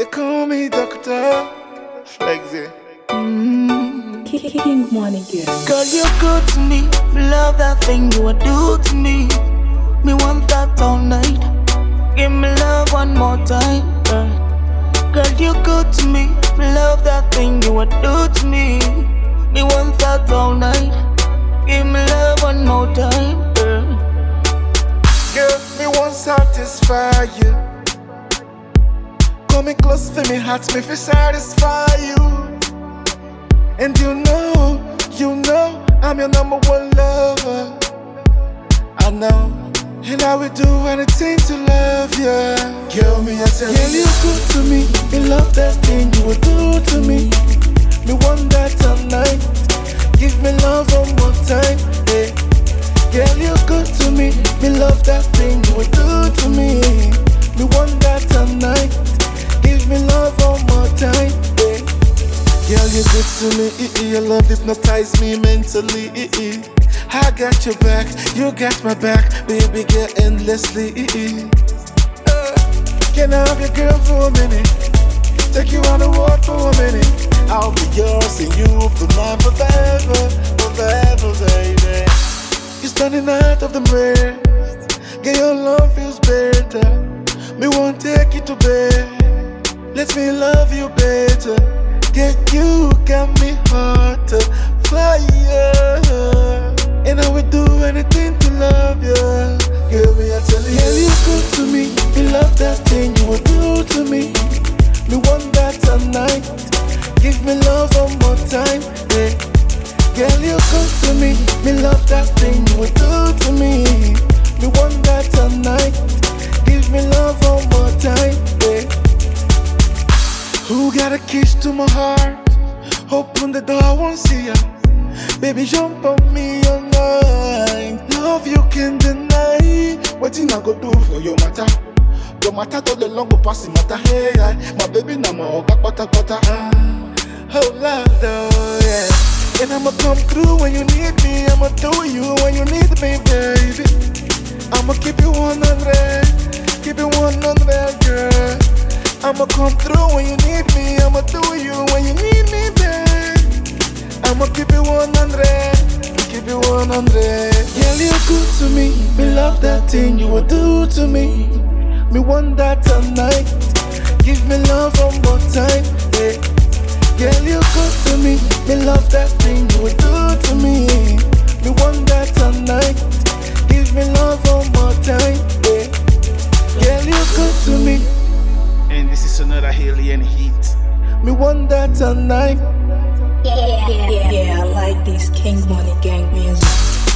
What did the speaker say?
They call me Doctor Flexy. Mm. King Money Girl. Girl, you're good to me. Me love that thing you would do to me. Me want that all night. Give me love one more time, girl. Girl, you're good to me. Me love that thing you would do to me. Me want that all night. Give me love one more time, girl. Girl, me want satisfy you. Coming close for me, heart me fi satisfy you. And you know, you know, I'm your number one lover. I know, and I will do anything to love you. Girl, me I tell Girl, you good to me. Me love that thing you would do to me. Me want You to me. Your love hypnotize me mentally. I got your back, you got my back, baby girl, endlessly. Uh, Can I have your girl for a minute? Take you on the road for a minute. I'll be yours and you will be mine forever, forever, baby. You're standing out of the rest. Get your love feels better. Me won't take you to bed. Let me love you better. Get you got me hot fire. And I would do anything to love you. Girl, me, I tell you. You good to me. Me love that thing you would do to me. Me want that tonight. Give me love one more time. Yeah. Girl, you good to me. Me love that thing you would do to me. Me want that tonight. Give me love one more time. Yeah. Who got a kiss to my heart? Open the door, I won't see ya. Baby, jump on me all night. Love you can't deny. What I go do for your matter? Your matter to the long go pass the matter. Hey, I, my baby, now my oga pata pata. Ah, oh love, oh yeah. And I'ma come through when you need me. I'ma do you when you need me, baby. I'ma keep you 100, keep you 100, girl. I'ma come through when you need me. I'ma do you when you need me, babe. I'ma keep it 100, keep it 100. Girl, you good to me. Me love that thing you would do to me. Me want that tonight. Give me love one more time, yeah. Girl, you good to me. Me love that Me want that tonight. Yeah, yeah, yeah, I like this King Money Gang music.